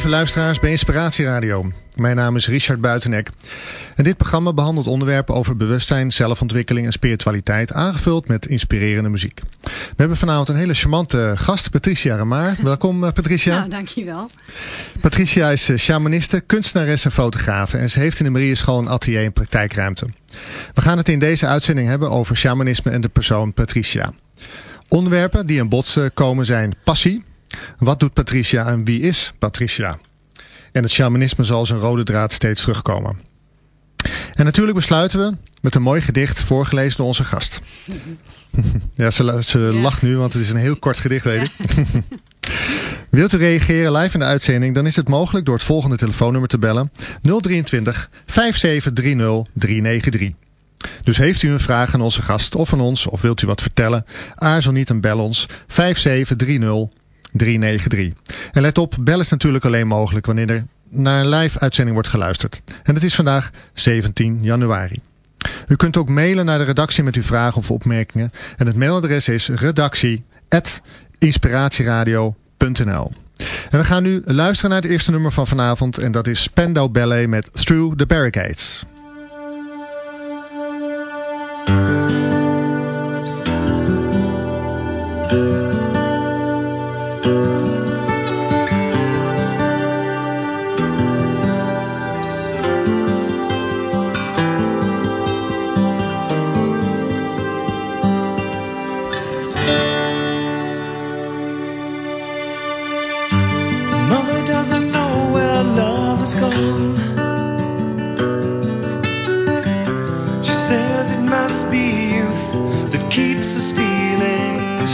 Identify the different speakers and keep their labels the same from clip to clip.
Speaker 1: lieve luisteraars bij Inspiratie Radio. Mijn naam is Richard Buitenek. En dit programma behandelt onderwerpen over bewustzijn, zelfontwikkeling en spiritualiteit, aangevuld met inspirerende muziek. We hebben vanavond een hele charmante gast, Patricia Ramaar. Welkom uh, Patricia.
Speaker 2: Nou, dankjewel.
Speaker 1: Patricia is uh, shamaniste, kunstenares en fotografe en ze heeft in de Marieschool een atelier en praktijkruimte. We gaan het in deze uitzending hebben over shamanisme en de persoon Patricia. Onderwerpen die aan bod eh, komen zijn passie, wat doet Patricia en wie is Patricia? En het shamanisme zal zijn rode draad steeds terugkomen. En natuurlijk besluiten we met een mooi gedicht voorgelezen door onze gast. Ja, ze, ze lacht nu, want het is een heel kort gedicht, weet ik. Wilt u reageren live in de uitzending, dan is het mogelijk door het volgende telefoonnummer te bellen. 023 5730 393. Dus heeft u een vraag aan onze gast of aan ons, of wilt u wat vertellen, aarzel niet en bel ons 5730 393. En let op, bel is natuurlijk alleen mogelijk wanneer er naar een live uitzending wordt geluisterd. En het is vandaag 17 januari. U kunt ook mailen naar de redactie met uw vragen of opmerkingen. En het mailadres is redactie.inspiratieradio.nl En we gaan nu luisteren naar het eerste nummer van vanavond. En dat is Spandau Ballet met Through the Barricades.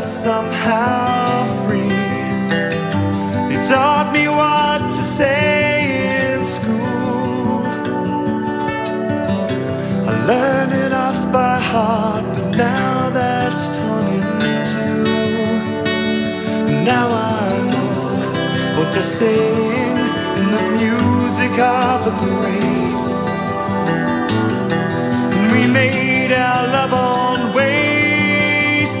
Speaker 3: set us somehow taught me what to say in school. I learned it off by heart, but now that's torn in two. Now I know what they're saying in the music of the parade. And we made our love on wasteland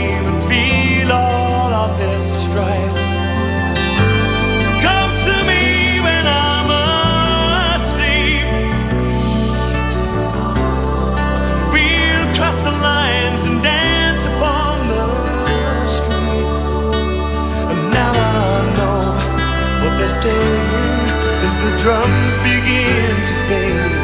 Speaker 3: drums begin to fade.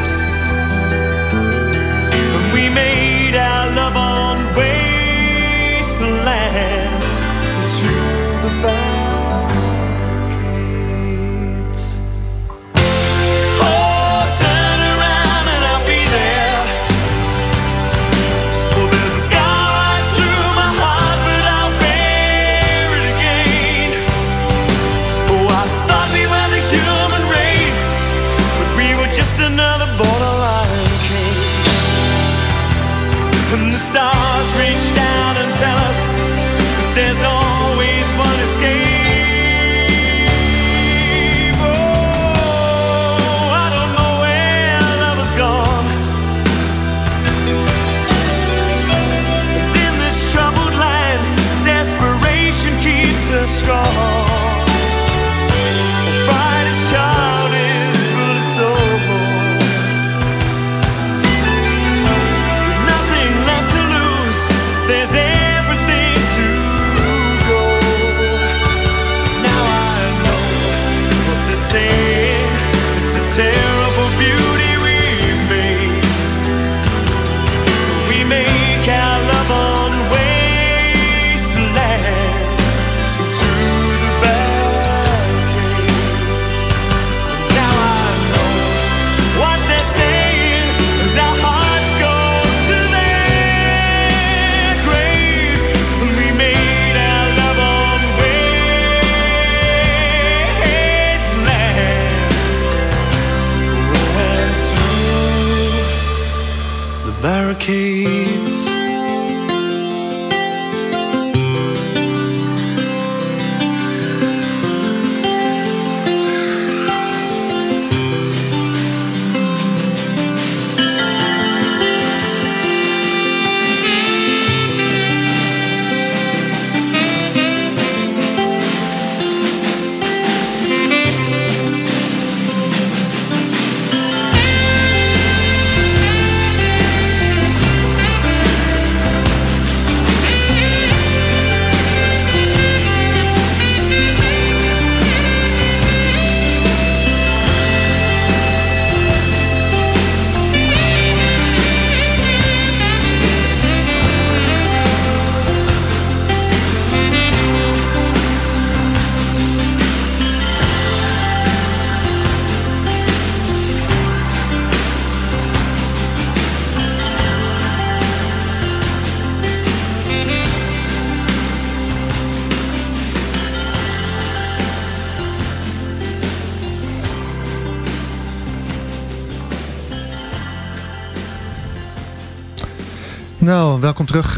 Speaker 1: Welkom terug,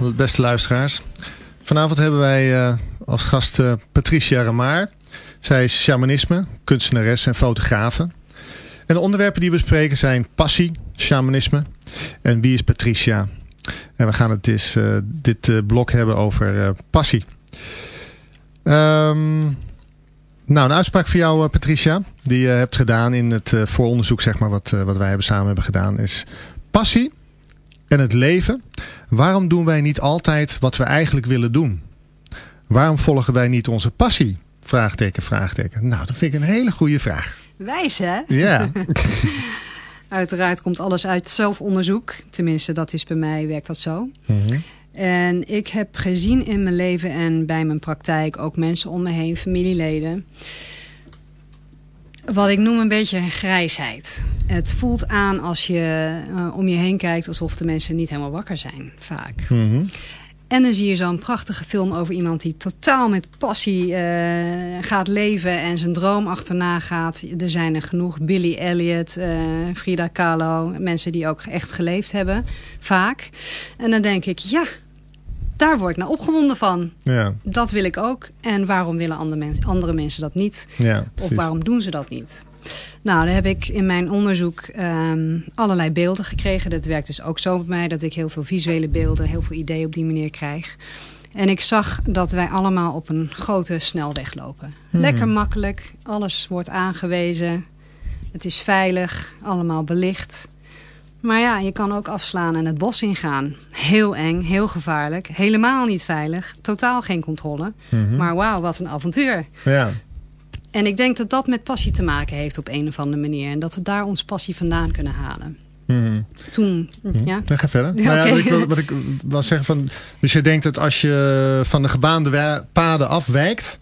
Speaker 1: uh, beste luisteraars. Vanavond hebben wij uh, als gast uh, Patricia Ramaar. Zij is shamanisme, kunstenares en fotografe. En de onderwerpen die we bespreken zijn passie, shamanisme en wie is Patricia. En we gaan het dus, dit blok hebben over passie. Um, nou, een uitspraak voor jou Patricia, die je hebt gedaan in het vooronderzoek zeg maar, wat, wat wij hebben samen hebben gedaan, is passie en het leven. Waarom doen wij niet altijd wat we eigenlijk willen doen? Waarom volgen wij niet onze passie? Vraagteken, vraagteken. Nou, dat vind ik een hele goede vraag.
Speaker 2: Wijs, hè?
Speaker 1: Ja.
Speaker 2: Uiteraard komt alles uit zelfonderzoek. Tenminste, dat is bij mij, werkt dat zo. Mm En ik heb gezien in mijn leven en bij mijn praktijk ook mensen om me heen, familieleden wat ik noem een beetje grijsheid. Het voelt aan als je uh, om je heen kijkt alsof de mensen niet helemaal wakker zijn, vaak. Mm -hmm. En dan zie je zo'n prachtige film over iemand die totaal met passie uh, gaat leven en zijn droom achterna gaat. Er zijn er genoeg. Billy Elliot, uh, Frida Kahlo, mensen die ook echt geleefd hebben, vaak. En dan denk ik, ja, daar word ik nou opgewonden van. Ja. Dat wil ik ook. En waarom willen andere, mensen, andere mensen dat niet? Ja, of waarom doen ze dat niet? Nou, dan heb ik in mijn onderzoek um, allerlei beelden gekregen. Dat werkt dus ook zo met mij dat ik heel veel visuele beelden, heel veel ideeën op die manier krijg. En ik zag dat wij allemaal op een grote snelweg lopen. Hmm. Lekker makkelijk, alles wordt aangewezen. Het is veilig, allemaal belicht. Maar ja, je kan ook afslaan en het bos ingaan. Heel eng, heel gevaarlijk. Helemaal niet veilig. Totaal geen controle. Mhm. Maar wauw, wat een avontuur. Ja. En ik denk dat dat met passie te maken heeft op een of andere manier. En dat we daar ons passie vandaan kunnen halen.
Speaker 1: Mhm.
Speaker 2: Toen,
Speaker 1: mhm.
Speaker 2: ja.
Speaker 1: ga verder. Ja, nou ja, wat, ik wil, wat ik wil zeggen van... Dus je denkt dat als je van de gebaande paden afwijkt...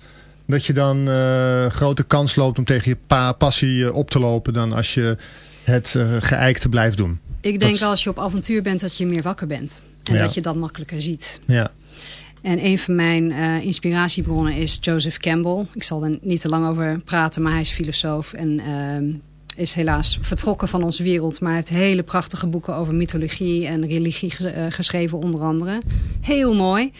Speaker 1: dat je dan uh, grote kans loopt om tegen je pa passie eh, op te lopen... dan als je het uh, geëikte blijft doen.
Speaker 2: Ik denk als je op avontuur bent dat je meer wakker bent. En dat je dat makkelijker ziet.
Speaker 1: Ja.
Speaker 2: En een van mijn uh, inspiratiebronnen is Joseph Campbell. Ik zal er niet te lang over praten, maar hij is filosoof. En uh, is helaas vertrokken van onze wereld. Maar hij heeft hele prachtige boeken over mythologie en religie uh, geschreven onder andere. Heel mooi.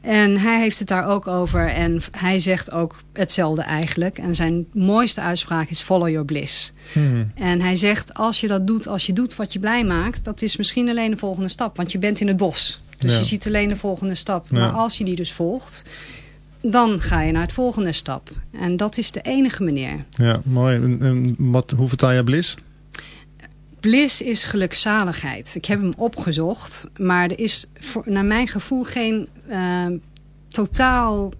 Speaker 2: En hij heeft het daar ook over. En hij zegt ook hetzelfde eigenlijk. En zijn mooiste uitspraak is follow your bliss. Hmm. En hij zegt als je dat doet, als je doet wat je blij maakt... dat is misschien alleen de volgende stap. Want je bent in het bos. Dus je ziet alleen de volgende stap. Maar als je die dus volgt, dan ga je naar het volgende stap. En dat is de enige manier.
Speaker 1: Ja, mooi. En, wat, hoe vertaal je bliss?
Speaker 2: Bliss is gelukzaligheid. Ik heb hem opgezocht. Maar er is voor, naar mijn gevoel geen uh, totaal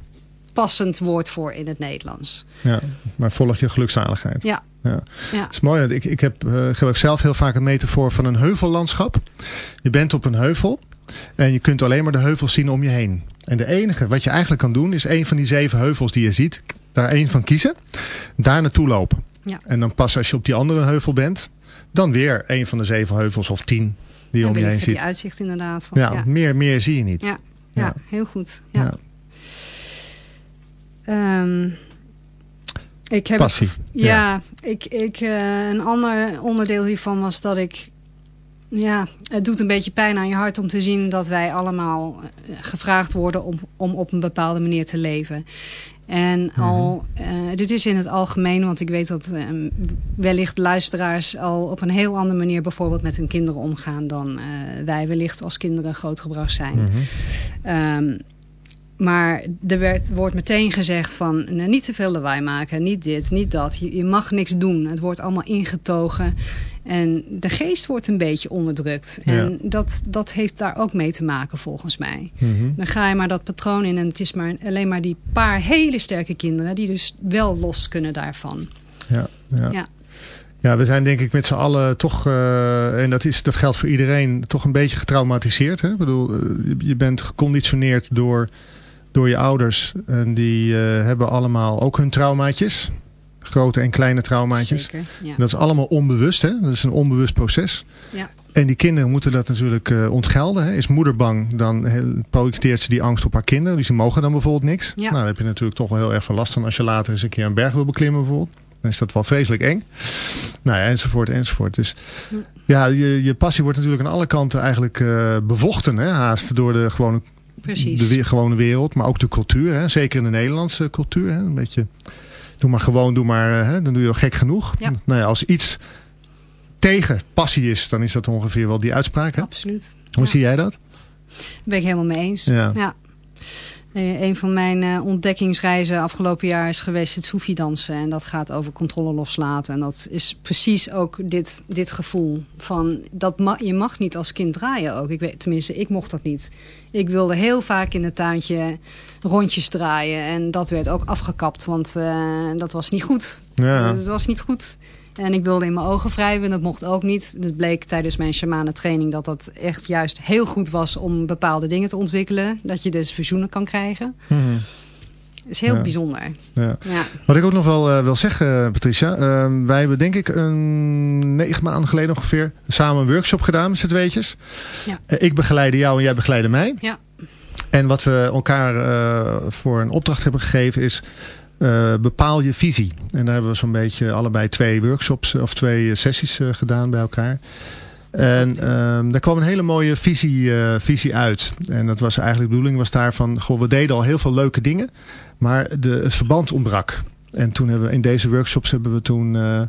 Speaker 2: passend woord voor in het Nederlands.
Speaker 1: Ja, maar volg je gelukzaligheid.
Speaker 2: Ja.
Speaker 1: Ja. ja. Het is mooi. Ik, ik heb, uh, gebruik zelf heel vaak een metafoor van een heuvellandschap. Je bent op een heuvel. En je kunt alleen maar de heuvels zien om je heen. En de enige wat je eigenlijk kan doen is een van die zeven heuvels die je ziet. Daar één van kiezen. Daar naartoe lopen.
Speaker 2: Ja.
Speaker 1: En dan pas als je op die andere heuvel bent. Dan weer een van de zeven heuvels of tien die je om je heen ziet. die
Speaker 2: uitzicht inderdaad. Van,
Speaker 1: ja, Meer, meer zie je niet.
Speaker 2: Ja, ja, heel goed. Ja. Um, ik heb ja, ik, ik, uh, een ander onderdeel hiervan was dat ik ja, het doet een beetje pijn aan je hart om te zien dat wij allemaal eh, gevraagd worden om, om op een bepaalde manier te leven. En mhm. al, uh, dit is in het algemeen, want ik weet dat uh, wellicht luisteraars al op een heel andere manier bijvoorbeeld met hun kinderen omgaan dan uh, wij wellicht als kinderen grootgebracht zijn. Mm -hmm. Maar er werd, wordt meteen gezegd van nou, niet te veel lawaai maken, niet dit, niet dat. Je, je, mag niks doen. Het wordt allemaal ingetogen. En de geest wordt een beetje onderdrukt. En dat, dat heeft daar ook mee te maken volgens mij. Mhm. Dan ga je maar dat patroon in en het is maar alleen maar die paar hele sterke kinderen... die dus wel los kunnen daarvan.
Speaker 1: Ja, ja. ja. Ja, we zijn denk ik met z'n allen toch, uh, en dat, is, dat geldt voor iedereen, toch een beetje getraumatiseerd. Hè? Ik bedoel, uh, je bent geconditioneerd door door je ouders. En die uh, hebben allemaal ook hun traumaatjes. Grote en kleine traumaatjes.
Speaker 2: Zeker, ja.
Speaker 1: Dat is allemaal onbewust. Hè? Dat is een onbewust proces.
Speaker 2: Ja.
Speaker 1: En die kinderen moeten dat natuurlijk uh, ontgelden. Hè? Is moeder bang, dan projecteert ze die angst op haar kinderen. Dus die mogen dan bijvoorbeeld niks.
Speaker 2: Ja.
Speaker 1: Nou, daar heb je natuurlijk toch wel heel erg veel last van als je later eens een keer een berg wil beklimmen bijvoorbeeld.
Speaker 4: dan is dat wel vreselijk eng. Nou ja, enzovoort, enzovoort. Dus ja, je, je passie wordt natuurlijk aan alle kanten eigenlijk uh, bevochten, hè, haast door de gewone,
Speaker 2: Precies.
Speaker 4: de gewone wereld, maar ook de cultuur. Hè, zeker in de Nederlandse cultuur. Hè, een beetje, doe maar gewoon, doe maar, hè, dan doe je al gek genoeg.
Speaker 2: Ja.
Speaker 4: Nou ja, als iets tegen passie is, dan is dat ongeveer wel die uitspraak. Hè?
Speaker 2: Absoluut.
Speaker 4: Hoe
Speaker 2: Ja.
Speaker 4: zie jij dat?
Speaker 2: Daar ben ik helemaal mee eens.
Speaker 4: Ja.
Speaker 2: Ja. Eh, Een van mijn eh, ontdekkingsreizen afgelopen jaar is geweest het Soefi dansen. En dat gaat over controle loslaten. En dat is precies ook dit, dit gevoel. Van dat ma je mag niet als kind draaien ook. Ik weet, tenminste, ik mocht dat niet. Ik wilde heel vaak in het tuintje rondjes draaien. En dat werd ook afgekapt, want eh, dat was niet goed.
Speaker 4: Ja.
Speaker 2: Dat was niet goed. En ik wilde in mijn ogen wrijven, dat mocht ook niet. Het bleek tijdens mijn shamanen training dat dat echt juist heel goed was om bepaalde dingen te ontwikkelen. Dat je dus verzoenen kan krijgen. Dat is heel
Speaker 4: Ja.
Speaker 2: bijzonder.
Speaker 4: Ja.
Speaker 2: Ja.
Speaker 4: Wat ik ook nog wel eh, wil zeggen, Patricia. eh, wij hebben denk ik een negen maanden geleden ongeveer samen een workshop gedaan met z'n tweetjes.
Speaker 2: Ja.
Speaker 4: Eh, ik begeleide jou en jij begeleide mij.
Speaker 2: Ja.
Speaker 4: En wat we elkaar eh, voor een opdracht hebben gegeven is... eh, bepaal je visie. En daar hebben we zo'n beetje allebei twee workshops of twee eh, sessies eh, gedaan bij elkaar. En ehm, daar kwam een hele mooie visie, eh, visie uit. En dat was eigenlijk de bedoeling was daarvan... Goh, we deden al heel veel leuke dingen. Maar de, het verband ontbrak. En toen hebben we in deze workshops hebben we toen eh,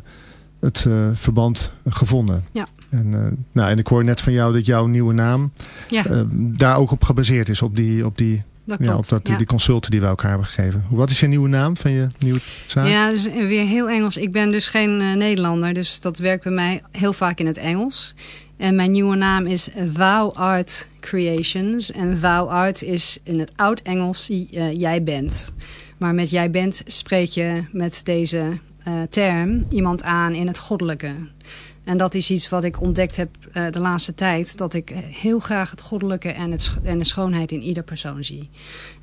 Speaker 4: het eh, verband gevonden.
Speaker 2: Ja.
Speaker 4: En, eh, nou, en ik hoor net van jou dat jouw nieuwe naam
Speaker 2: Ja,
Speaker 4: eh, daar ook op gebaseerd is. Op die, op die,
Speaker 2: dat
Speaker 4: ja, op dat,
Speaker 2: ja.
Speaker 4: die consulten die we elkaar hebben gegeven. Wat is je nieuwe naam van je nieuwe zaak?
Speaker 2: Ja, dat is weer heel Engels. Ik ben dus geen eh, Nederlander, dus dat werkt bij mij heel vaak in het Engels. En mijn nieuwe naam is Thou Art Creations. En Thou Art is in het oud-Engels eh, jij bent. Maar met jij bent spreek je met deze eh, term iemand aan in het goddelijke. En dat is iets wat ik ontdekt heb eh, de laatste tijd. Dat ik heel graag het goddelijke en, het, en de schoonheid in ieder persoon zie.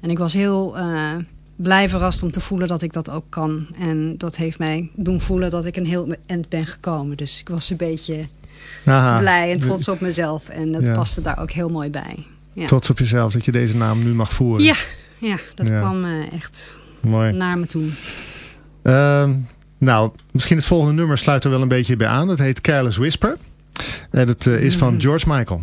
Speaker 2: En ik was heel eh, blij verrast om te voelen dat ik dat ook kan. En dat heeft mij doen voelen dat ik een heel eind ben gekomen. Dus ik was een beetje
Speaker 4: Aha.
Speaker 2: blij en trots op mezelf. En dat
Speaker 4: Ja.
Speaker 2: paste daar ook heel mooi bij. Ja,
Speaker 4: Trots op jezelf dat je deze naam nu mag voeren.
Speaker 2: ja, ja dat
Speaker 4: Ja.
Speaker 2: kwam echt
Speaker 4: Mooi.
Speaker 2: naar me toe.
Speaker 4: Ehm, nou, misschien het volgende nummer sluit er wel een beetje bij aan. Dat heet Careless Whisper. En dat eh, is van George Michael.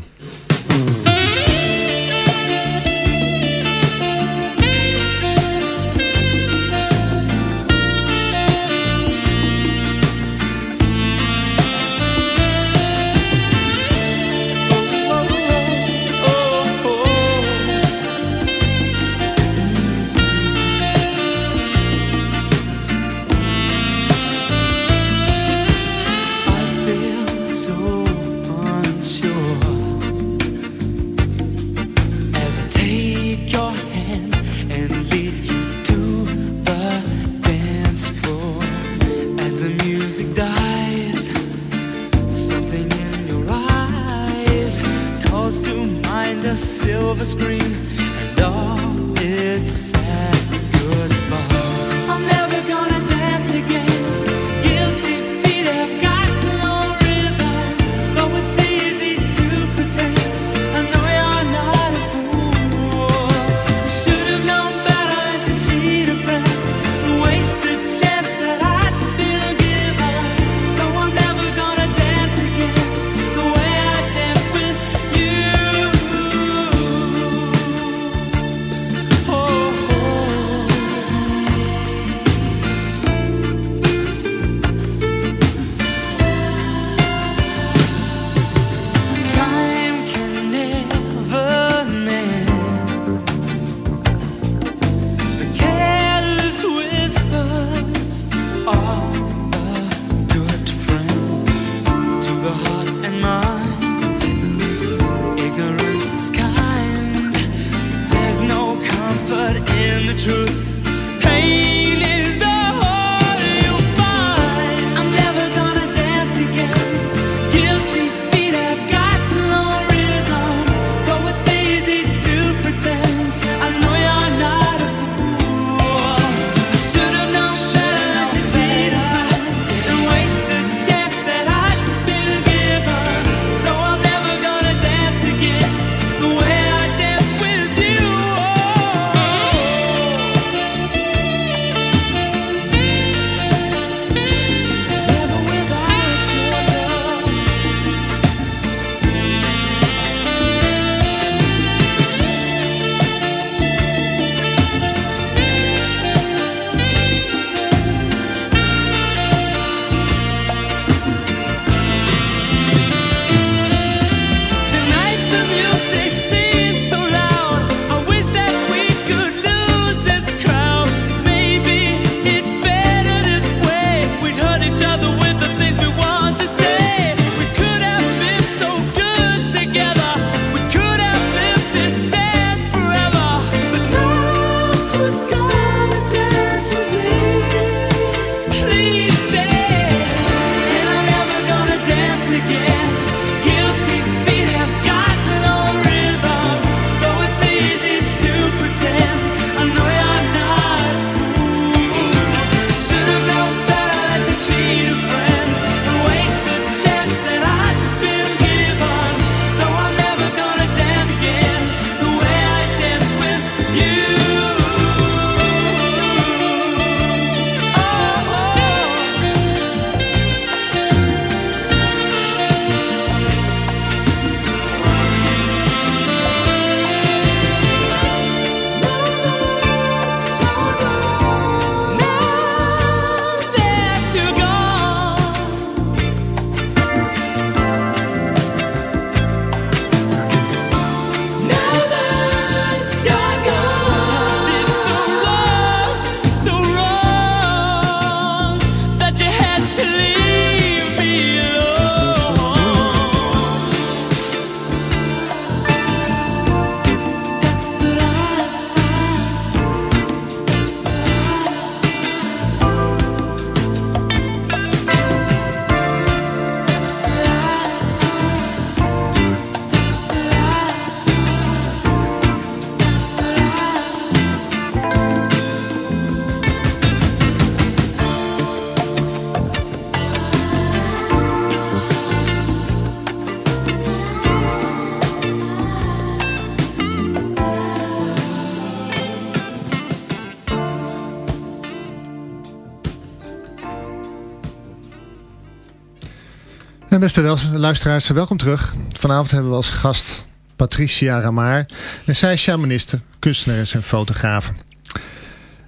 Speaker 1: Beste luisteraars, welkom terug. Vanavond hebben we als gast Patricia Ramar. En zij is shamaniste, kunstenares en fotograaf.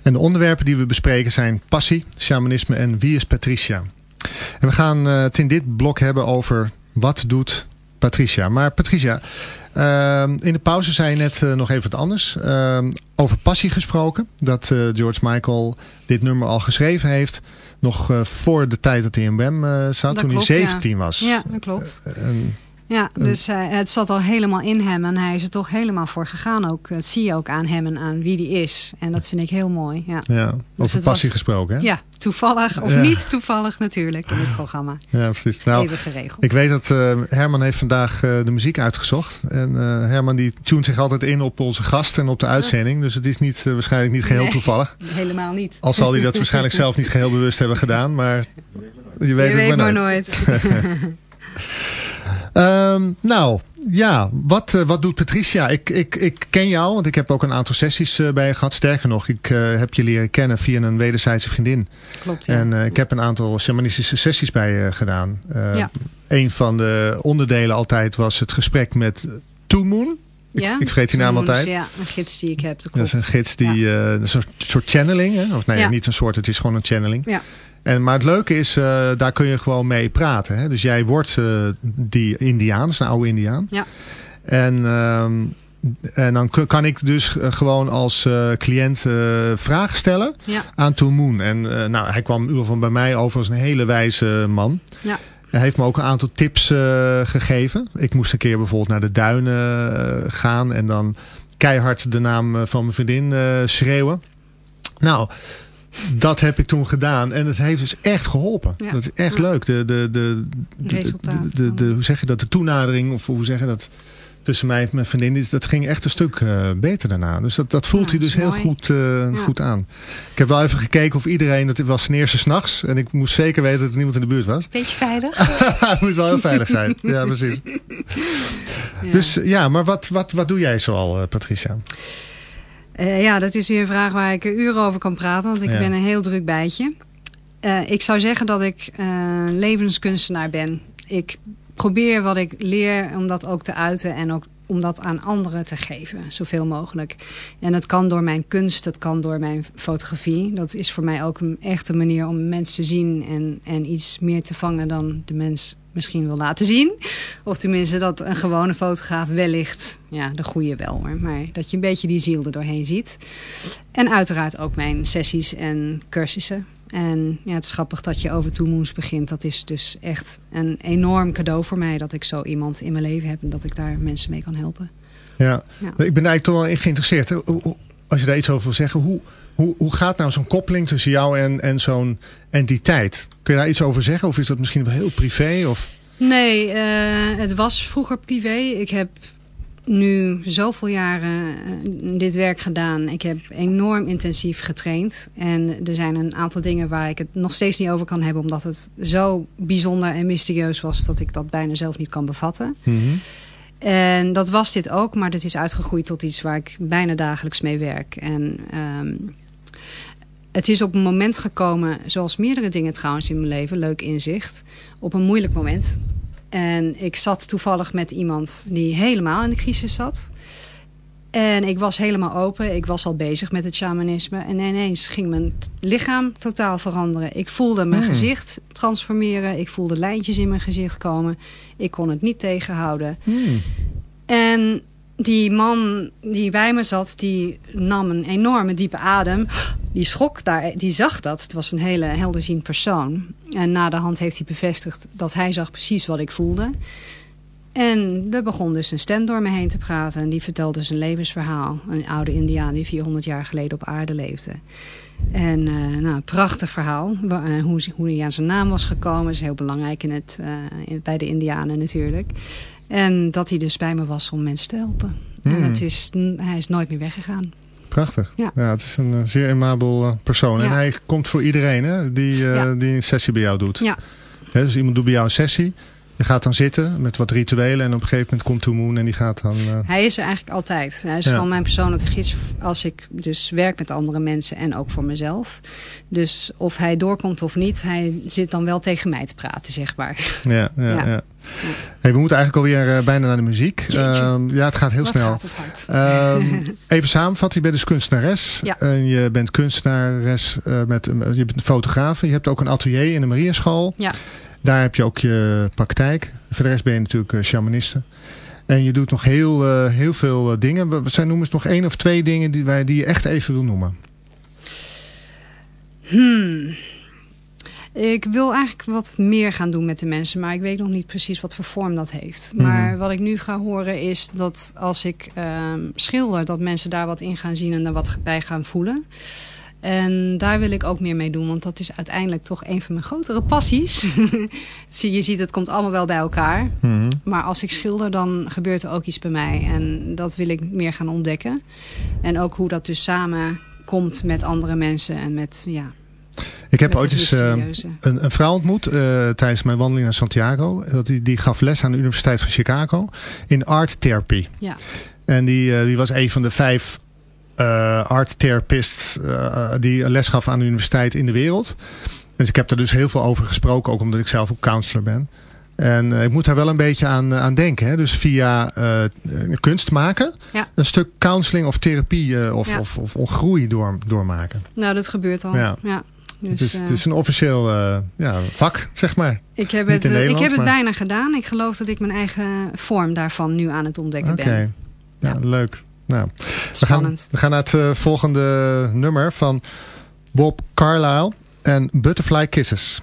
Speaker 1: En de onderwerpen die we bespreken zijn passie, shamanisme en wie is Patricia. En we gaan eh, het in dit blok hebben over wat doet Patricia. Maar Patricia, uh, in de pauze zei je net uh, nog even wat anders. Over passie gesproken. Dat George Michael dit nummer al geschreven heeft. Nog voor de tijd dat hij in Wem zat.
Speaker 2: Dat
Speaker 1: toen
Speaker 2: klopt,
Speaker 1: hij 17
Speaker 2: ja.
Speaker 1: was.
Speaker 2: Ja, dat klopt. Ja, dus uh, het zat al helemaal in hem en hij is er toch helemaal voor gegaan. Ook, dat zie je ook aan hem en aan wie die is. En dat vind ik heel mooi. Ja,
Speaker 1: ja over
Speaker 2: Dus het
Speaker 1: passie
Speaker 2: was-
Speaker 1: gesproken. Hè?
Speaker 2: ja toevallig of
Speaker 1: Ja.
Speaker 2: niet toevallig natuurlijk in het programma.
Speaker 1: ja precies. Nou,
Speaker 2: Even geregeld.
Speaker 1: ik weet dat eh, Herman heeft vandaag eh, de muziek uitgezocht. En eh, Herman die tunt zich altijd in op onze gast en op de uitzending. Dus het is niet, eh, waarschijnlijk niet geheel
Speaker 2: Nee.
Speaker 1: toevallig.
Speaker 2: Helemaal niet.
Speaker 1: Al zal hij dat waarschijnlijk zelf niet geheel bewust hebben gedaan. Maar je weet
Speaker 2: Je
Speaker 1: het
Speaker 2: weet
Speaker 1: maar
Speaker 2: maar
Speaker 1: nooit.
Speaker 2: nooit.
Speaker 1: Ehm, nou, ja, wat, eh, wat doet Patricia? Ik, ik, ik ken jou, want ik heb ook een aantal sessies eh, bij je gehad. Sterker nog, ik eh, heb je leren kennen via een wederzijdse vriendin.
Speaker 2: Klopt, ja.
Speaker 1: En ik heb een aantal shamanistische sessies bij je gedaan. Eh,
Speaker 2: Ja.
Speaker 1: Een van de onderdelen altijd was het gesprek met Two Moon. Ik,
Speaker 2: ja?
Speaker 1: ik vergeet die naam altijd.
Speaker 2: Ja, een gids die ik heb. Dat,
Speaker 1: is een gids die, eh, een soort, soort channeling, hè? of nee,
Speaker 2: Ja.
Speaker 1: niet een soort, het is gewoon een channeling.
Speaker 2: Ja.
Speaker 1: En, maar het leuke is, eh, daar kun je gewoon mee praten. Hè? Dus jij wordt eh, die Indiaan, dat is een oude Indiaan.
Speaker 2: Ja.
Speaker 1: En, ehm, en dan kan ik dus eh, gewoon als cliënt vragen stellen
Speaker 2: Ja.
Speaker 1: aan Toon Moon. En nou, hij kwam in ieder geval bij mij over als een hele wijze man.
Speaker 2: Ja.
Speaker 1: Hij heeft me ook een aantal tips gegeven. Ik moest een keer bijvoorbeeld naar de duinen gaan en dan keihard de naam van mijn vriendin schreeuwen. Nou, dat heb ik toen gedaan en het heeft dus echt geholpen.
Speaker 2: Ja.
Speaker 1: Dat is echt
Speaker 2: Ja.
Speaker 1: leuk. De, de, de, de, de, hoe zeg je dat? De toenadering of hoe zeg je dat? Tussen mij en mijn vriendin, is- dat ging echt een stuk eh, beter daarna. Dus dat, dat voelt
Speaker 2: Ja,
Speaker 1: hij dus heel goed, eh, goed aan. Ik heb wel even gekeken of iedereen, het was ten eerste s'nachts. En ik moest zeker weten dat er niemand in de buurt was.
Speaker 2: Beetje veilig.
Speaker 1: Het moet wel heel veilig zijn. Ja, precies. Dus ja, maar wat, wat, wat doe jij zoal, eh, Patricia?
Speaker 2: Eh, ja, dat is weer een vraag waar ik uren over kan praten. Want ik
Speaker 1: Ja.
Speaker 2: ben een heel druk bijtje. Eh, ik zou zeggen dat ik eh, levenskunstenaar ben. Ik probeer wat ik leer om dat ook te uiten. En ook om dat aan anderen te geven. Zoveel mogelijk. En dat kan door mijn kunst. Dat kan door mijn fotografie. Dat is voor mij ook een echte manier om mensen te zien. En, en iets meer te vangen dan de mens misschien wil laten zien. Of tenminste dat een gewone fotograaf wellicht, ja de goede wel hoor. Maar dat je een beetje die ziel er doorheen ziet. En uiteraard ook mijn sessies en cursussen. En ja, het is grappig dat je over Two Moons begint. Dat is dus echt een enorm cadeau voor mij dat ik zo iemand in mijn leven heb. En dat ik daar mensen mee kan helpen.
Speaker 1: Ja,
Speaker 2: Ja.
Speaker 1: ik ben eigenlijk toch wel geïnteresseerd. Als je daar iets over wil zeggen, hoe, hoe, hoe gaat nou zo'n koppeling tussen jou en, en zo'n entiteit? Kun je daar iets over zeggen? Of is dat misschien wel heel privé? Of...
Speaker 2: Nee, eh, het was vroeger privé. Ik heb nu zoveel jaren eh, dit werk gedaan. Ik heb enorm intensief getraind. En er zijn een aantal dingen waar ik het nog steeds niet over kan hebben. Omdat het zo bijzonder en mysterieus was dat ik dat bijna zelf niet kan bevatten. En dat was dit ook, maar dit is uitgegroeid tot iets waar ik bijna dagelijks mee werk. En ehm, het is op een moment gekomen, zoals meerdere dingen trouwens in mijn leven, leuk inzicht, op een moeilijk moment. En ik zat toevallig met iemand die helemaal in de crisis zat. En ik was helemaal open. Ik was al bezig met het shamanisme. En ineens ging mijn lichaam totaal veranderen. Ik voelde mijn
Speaker 1: Hmm.
Speaker 2: gezicht transformeren. Ik voelde lijntjes in mijn gezicht komen. Ik kon het niet tegenhouden. En die man die bij me zat, die nam een enorme diepe adem. Die schrok daar, die zag dat. Het was een hele helderziend persoon. En na de hand heeft hij bevestigd dat hij zag precies wat ik voelde. En er begon dus een stem door me heen te praten. En die vertelde zijn levensverhaal. Een oude indiaan die 400 jaar geleden op aarde leefde. En eh, nou, een prachtig verhaal. Eh, hoe, hoe hij aan zijn naam was gekomen. is heel belangrijk in het, eh, bij de indianen natuurlijk. En dat hij dus bij me was om mensen te helpen. En
Speaker 1: Hmm.
Speaker 2: het is, hij is nooit meer weggegaan.
Speaker 1: Prachtig. Ja.
Speaker 2: Ja.
Speaker 1: het is een eh, zeer amabel eh, persoon. En hij komt voor iedereen hè, die, eh,
Speaker 2: Ja.
Speaker 1: die een sessie bij jou doet.
Speaker 2: Ja.
Speaker 1: Dus iemand doet bij jou een sessie. Je gaat dan zitten met wat rituelen en op een gegeven moment komt Too Moon en die gaat dan... Uh...
Speaker 2: Hij is er eigenlijk altijd. Hij is ja. gewoon mijn persoonlijke gids als ik dus werk met andere mensen en ook voor mezelf. Dus of hij doorkomt of niet, hij zit dan wel tegen mij te praten, zeg maar.
Speaker 1: Ja, ja, ja. ja. Hey, we moeten eigenlijk alweer uh, bijna naar de muziek. Uh, ja, het gaat heel
Speaker 2: Wat
Speaker 1: snel.
Speaker 2: Gaat het hard.
Speaker 1: Uh, even samenvatten, je bent dus kunstenares.
Speaker 2: Ja.
Speaker 1: En je bent kunstenares, met, je bent fotograaf. Je hebt ook een atelier in de Mariaschool.
Speaker 2: Ja.
Speaker 1: Daar heb je ook je praktijk. Voor de rest ben je natuurlijk uh, shamaniste. En je doet nog heel, uh, heel veel dingen. Wat zijn noemen eens nog één of twee dingen die, wij, die je echt even wil noemen?
Speaker 2: Hmm. Ik wil eigenlijk wat meer gaan doen met de mensen. Maar ik weet nog niet precies wat voor vorm dat heeft.
Speaker 1: Mhm.
Speaker 2: Maar wat ik nu ga horen is dat als ik uh, schilder... dat mensen daar wat in gaan zien en er wat bij gaan voelen. En daar wil ik ook meer mee doen. Want dat is uiteindelijk toch een van mijn grotere passies. je ziet, het komt allemaal wel bij elkaar.
Speaker 1: Mm -hmm.
Speaker 2: Maar als ik schilder, dan gebeurt er ook iets bij mij. En dat wil ik meer gaan ontdekken. En ook hoe dat dus samen komt met andere mensen. En met, ja...
Speaker 1: Ik heb ooit eens uh, een, een, vrouw ontmoet uh, tijdens mijn wandeling naar Santiago. Dat die, die gaf les aan de Universiteit van Chicago in art therapy.
Speaker 2: Ja.
Speaker 1: En die, uh, die was een van de vijf art therapists uh, die les gaf aan de universiteit in de wereld. Dus ik heb er dus heel veel over gesproken, ook omdat ik zelf ook counselor ben. En uh, ik moet daar wel een beetje aan, aan denken. Hè? Dus via kunst maken,
Speaker 2: ja.
Speaker 1: een stuk counseling of therapie of,
Speaker 2: ja.
Speaker 1: of, of, of groei door, doormaken.
Speaker 2: Nou, dat gebeurt al.
Speaker 1: Ja.
Speaker 2: ja. Dus,
Speaker 1: het, is, het is een officieel ja, vak, zeg maar.
Speaker 2: Ik heb
Speaker 1: Niet
Speaker 2: het, ik heb het bijna gedaan. Ik geloof dat ik mijn eigen vorm daarvan nu aan het ontdekken
Speaker 1: okay.
Speaker 2: ben.
Speaker 1: Ja, leuk. Nou, we gaan,
Speaker 2: Spannend.
Speaker 1: we gaan naar het uh, volgende nummer van Bob Carlyle en Butterfly Kisses.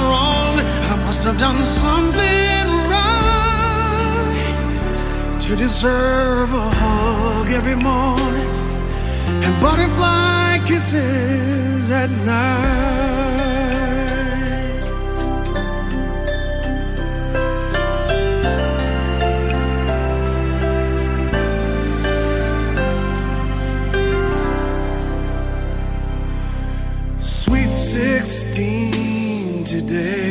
Speaker 3: must have done something right to deserve a hug every morning and butterfly kisses at night. Sweet 16 today.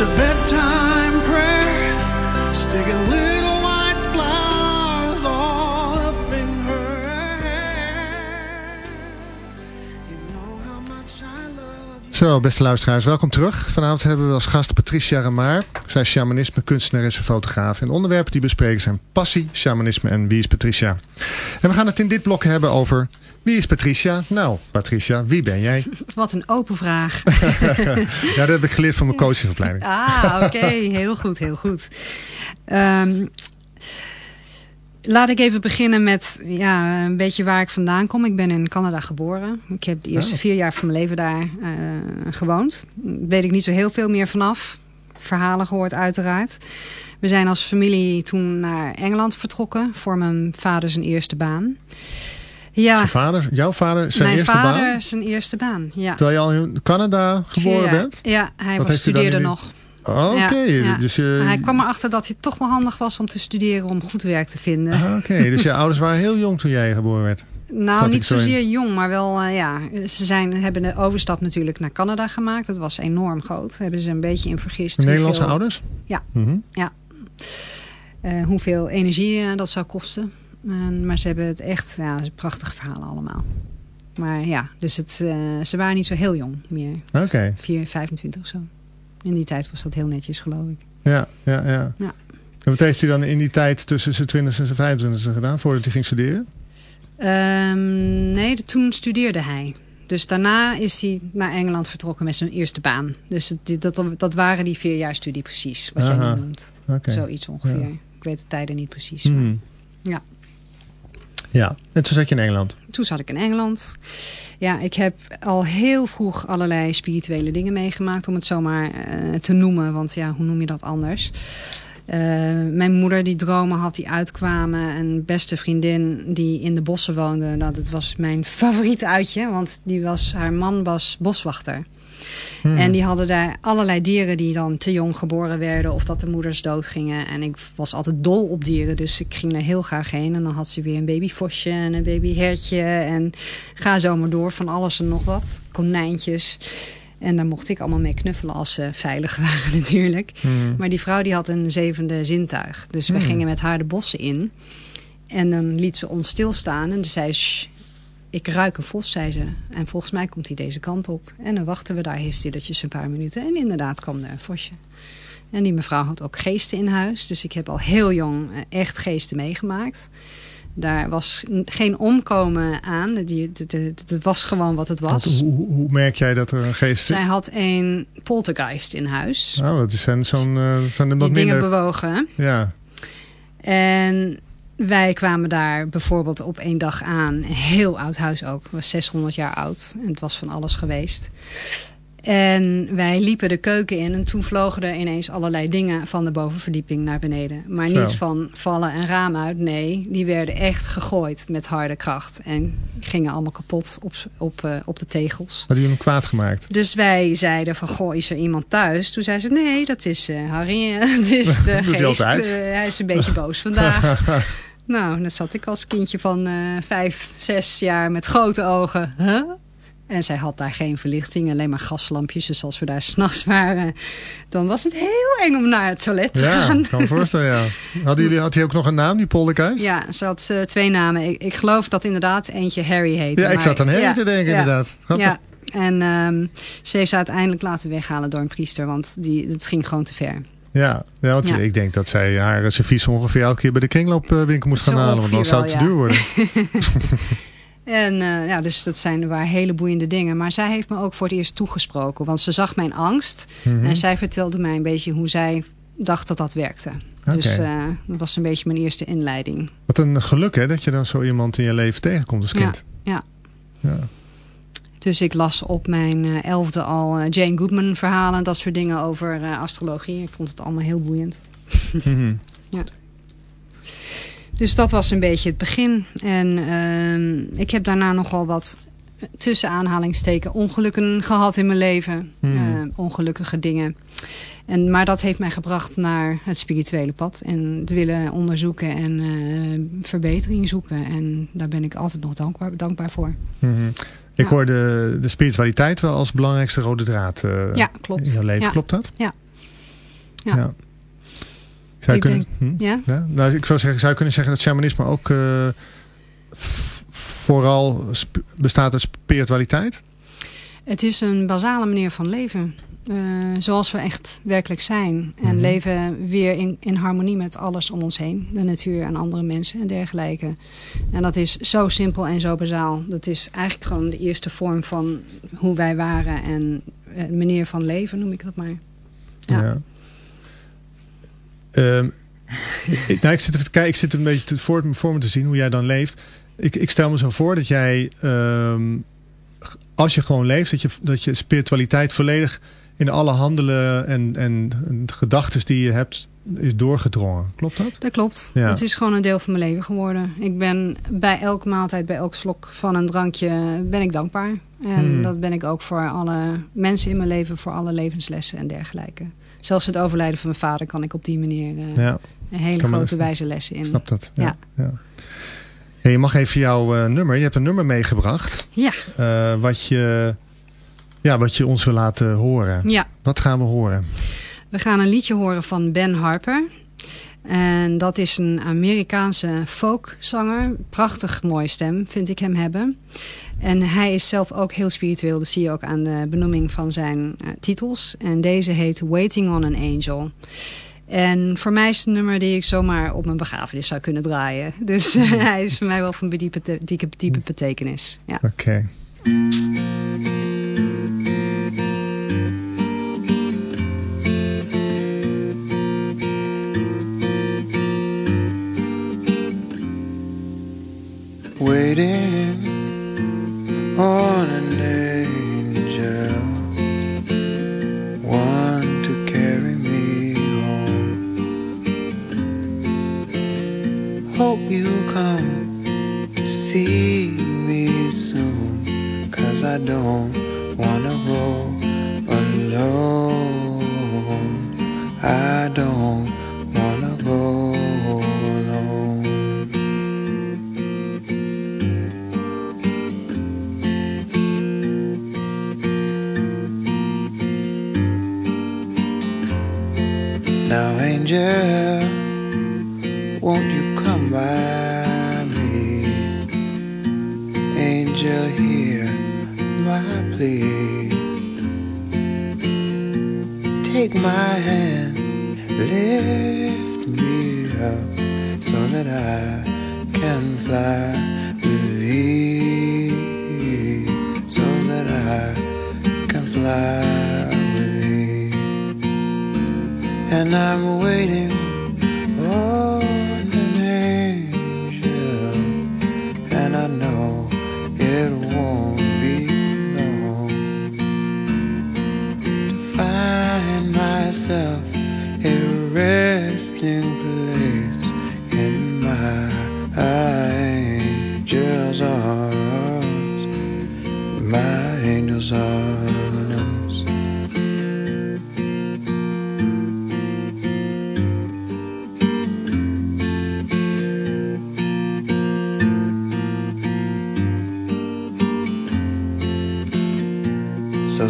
Speaker 3: after bedtime prayer, sticking
Speaker 1: Zo, beste luisteraars, welkom terug. Vanavond hebben we als gast Patricia Ramaar. Zij is shamanisme, kunstenares en fotograaf. En onderwerpen die bespreken zijn passie, shamanisme en wie is Patricia. En we gaan het in dit blok hebben over wie is Patricia? Nou, Patricia, wie ben jij?
Speaker 2: Wat een open vraag.
Speaker 1: ja, dat heb ik geleerd van mijn coachingopleiding.
Speaker 2: Ah, oké. Heel goed, heel goed. Um, Laat ik even beginnen met ja, een beetje waar ik vandaan kom. Ik ben in Canada geboren. Ik heb de eerste oh. vier jaar van mijn leven daar uh, gewoond. Weet ik niet zo heel veel meer vanaf. Verhalen gehoord uiteraard. We zijn als familie toen naar Engeland vertrokken. Voor mijn vader zijn eerste baan.
Speaker 1: Ja. Zijn vader, jouw vader zijn eerste
Speaker 2: baan?
Speaker 1: Mijn
Speaker 2: vader zijn eerste baan, ja.
Speaker 1: Terwijl je al in Canada geboren bent?
Speaker 2: Ja, hij was, studeerde nog.
Speaker 1: Oh, oké. Dus
Speaker 2: Hij kwam erachter dat het toch wel handig was om te studeren om goed werk te vinden.
Speaker 1: Ah, oké, dus je ouders waren heel jong toen jij geboren werd?
Speaker 2: Nou, niet zozeer jong, maar wel, uh, ja. Ze zijn, hebben de overstap natuurlijk naar Canada gemaakt. Dat was enorm groot. Daar hebben ze een beetje in vergist.
Speaker 1: Nederlandse ouders?
Speaker 2: Ja, mm ja. Uh, hoeveel energie uh, dat zou kosten. maar ze hebben het echt, ja, prachtige verhalen allemaal. Maar ja, dus het, ze waren niet zo heel jong meer.
Speaker 1: Oké. Okay.
Speaker 2: 4, 25 of zo. In die tijd was dat heel netjes, geloof ik.
Speaker 1: Ja, ja, ja. ja. En wat heeft u dan in die tijd tussen zijn 20 en zijn 25 gedaan, voordat hij ging studeren?
Speaker 2: Um, nee, toen studeerde hij. Dus daarna is hij naar Engeland vertrokken met zijn eerste baan. Dus dat, dat, dat waren die vier jaar studie precies, wat Aha. jij nu noemt. Okay. Zoiets ongeveer. Ja. Ik weet de tijden niet precies. Mm. Maar, ja.
Speaker 1: Ja, en toen zat je in Engeland?
Speaker 2: Toen zat ik in Engeland. Ja, ik heb al heel vroeg allerlei spirituele dingen meegemaakt, om het zomaar uh, te noemen. Want ja, hoe noem je dat anders? Uh, mijn moeder die dromen had die uitkwamen. Een beste vriendin die in de bossen woonde. Nou, dat was mijn favoriete uitje. Want die was, haar man was boswachter. Hmm. En die hadden daar allerlei dieren die dan te jong geboren werden. Of dat de moeders doodgingen. En ik was altijd dol op dieren. Dus ik ging er heel graag heen. En dan had ze weer een babyvosje en een babyhertje. En ga zo maar door van alles en nog wat. Konijntjes. En daar mocht ik allemaal mee knuffelen als ze veilig waren natuurlijk. Hmm. Maar die vrouw die had een zevende zintuig. Dus we hmm. gingen met haar de bossen in. En dan liet ze ons stilstaan. En dan zei ze, ik ruik een vos, zei ze. En volgens mij komt hij deze kant op. En dan wachten we daar heel stilletjes een paar minuten. En inderdaad kwam er een vosje. En die mevrouw had ook geesten in huis. Dus ik heb al heel jong eh, echt geesten meegemaakt. Daar was geen omkomen aan. Het was gewoon wat het was.
Speaker 1: hoe, hoe, merk jij dat er een geest
Speaker 2: Zij had een poltergeist in huis.
Speaker 1: Oh, dat zijn zo'n... Uh, zijn wat
Speaker 2: die
Speaker 1: minder...
Speaker 2: dingen bewogen.
Speaker 1: Ja.
Speaker 2: En wij kwamen daar bijvoorbeeld op één dag aan. Een heel oud huis ook. Het was 600 jaar oud. En het was van alles geweest. En wij liepen de keuken in en toen vlogen er ineens allerlei dingen van de bovenverdieping naar beneden. Maar niet van vallen en raam uit. Nee, die werden echt gegooid met harde kracht. En gingen allemaal kapot op, op, uh, op de tegels.
Speaker 1: Hadden jullie hem kwaad gemaakt?
Speaker 2: Dus wij zeiden van, goh, is er iemand thuis? Toen zei ze, nee, dat is uh, Harry. Het is de geest. Uh, hij is een beetje boos vandaag. Nou, dan zat ik als kindje van uh, vijf, zes jaar met grote ogen. Huh? En zij had daar geen verlichting, alleen maar gaslampjes. Dus als we daar s'nachts waren, dan was het heel eng om naar het toilet te
Speaker 1: ja,
Speaker 2: gaan.
Speaker 1: Ja, kan me voorstellen, ja. Hadden jullie, had hij ook nog een naam, die polderkuis?
Speaker 2: Ja, ze had uh, twee namen. Ik, ik, geloof dat inderdaad eentje Harry heette.
Speaker 1: Ja, ik zat aan Harry ja, te denken,
Speaker 2: ja,
Speaker 1: inderdaad.
Speaker 2: Ja, en um, ze heeft ze uiteindelijk laten weghalen door een priester, want die, het ging gewoon te ver.
Speaker 1: Ja, ja, want ik denk dat zij haar servies ongeveer elke keer bij de kringloopwinkel moest gaan halen. Want dan zou het te duur worden.
Speaker 2: en uh, ja, dus dat zijn waar hele boeiende dingen. Maar zij heeft me ook voor het eerst toegesproken. Want ze zag mijn angst. Mm -hmm. En zij vertelde mij een beetje hoe zij dacht dat dat werkte. Okay. Dus uh, dat was een beetje mijn eerste inleiding.
Speaker 1: Wat een geluk hè, dat je dan zo iemand in je leven tegenkomt als kind.
Speaker 2: Ja, ja. ja. Dus ik las op mijn uh, elfde al uh, Jane Goodman verhalen. Dat soort dingen over uh, astrologie. Ik vond het allemaal heel boeiend. Mm -hmm. ja. Dus dat was een beetje het begin. En uh, ik heb daarna nogal wat tussen aanhalingsteken ongelukken gehad in mijn leven. Mm. ongelukkige dingen. En, maar dat heeft mij gebracht naar het spirituele pad. En te willen onderzoeken en verbetering zoeken. En daar ben ik altijd nog dankbaar, dankbaar voor.
Speaker 1: Mm -hmm. Ik hoor de, de spiritualiteit wel als belangrijkste rode draad uh,
Speaker 2: ja, klopt.
Speaker 1: in jouw leven. Klopt dat?
Speaker 2: Ja.
Speaker 1: ja. ja. Zou ik kunnen,
Speaker 2: denk, hm? ja?
Speaker 1: ja? Nou, ik zou, zeggen, zou je kunnen zeggen dat shamanisme ook uh, vooral bestaat uit spiritualiteit?
Speaker 2: Het is een basale manier van leven. Uh, zoals we echt werkelijk zijn. En
Speaker 1: Mhm.
Speaker 2: leven weer in, in harmonie met alles om ons heen. De natuur en andere mensen en dergelijke. En dat is zo simpel en zo bazaal. Dat is eigenlijk gewoon de eerste vorm van hoe wij waren. En uh, manier van leven noem ik dat maar. Ja.
Speaker 1: Ja. Ehm, ik, nou, ik, zit even te kijken, ik zit een beetje te, voor, voor me te zien hoe jij dan leeft. Ik, ik stel me zo voor dat jij, ehm, als je gewoon leeft, dat je, dat je spiritualiteit volledig in alle handelen en, en, en gedachten die je hebt is doorgedrongen. Klopt dat?
Speaker 2: Dat klopt.
Speaker 1: Ja.
Speaker 2: Het is gewoon een deel van mijn leven geworden. Ik ben bij elke maaltijd, bij elk slok van een drankje, ben ik dankbaar. En
Speaker 1: Hmm.
Speaker 2: dat ben ik ook voor alle mensen in mijn leven, voor alle levenslessen en dergelijke. Zelfs het overlijden van mijn vader kan ik op die manier uh,
Speaker 1: Ja,
Speaker 2: een hele
Speaker 1: Kan
Speaker 2: grote wijze lessen in.
Speaker 1: snap dat. Ja.
Speaker 2: Ja.
Speaker 1: Ja, je mag even jouw eh, nummer, je hebt een nummer meegebracht.
Speaker 2: Ja,
Speaker 1: eh, wat, je, ja, wat je ons wil laten horen.
Speaker 2: ja.
Speaker 1: Wat gaan we horen?
Speaker 2: We gaan een liedje horen van Ben Harper. En dat is een Amerikaanse folkzanger. Prachtig mooie stem, vind ik hem hebben. En hij is zelf ook heel spiritueel. Dat zie je ook aan de benoeming van zijn eh, titels. En deze heet Waiting on an Angel. En voor mij is het een nummer die ik zomaar op mijn begrafenis zou kunnen draaien. Dus eh, hij is voor mij wel van diepe, diepe, diepe betekenis. Ja.
Speaker 1: Oké.
Speaker 5: Waiting on an angel, one to carry me home. Hope you come see me soon, cause I don't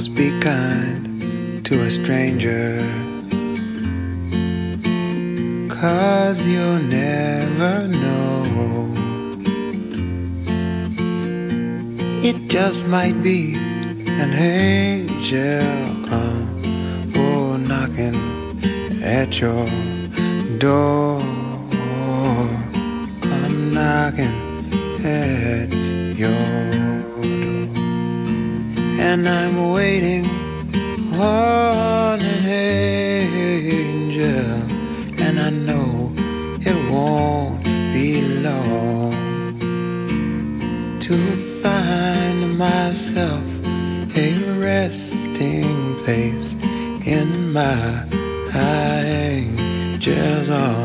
Speaker 5: So speak kind to a stranger. Cause you'll never know. It just might be an angel come oh, knocking at your door. Come knocking at your and I'm waiting on an angel, and I know it won't be long to find myself a resting place in my angel's arms,